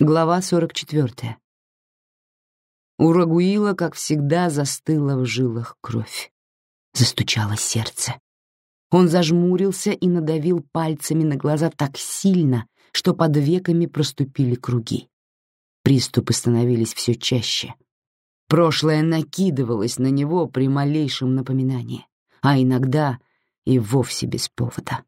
Глава 44. У Рагуила, как всегда, застыла в жилах кровь. Застучало сердце. Он зажмурился и надавил пальцами на глаза так сильно, что под веками проступили круги. Приступы становились все чаще. Прошлое накидывалось на него при малейшем напоминании, а иногда и вовсе без повода.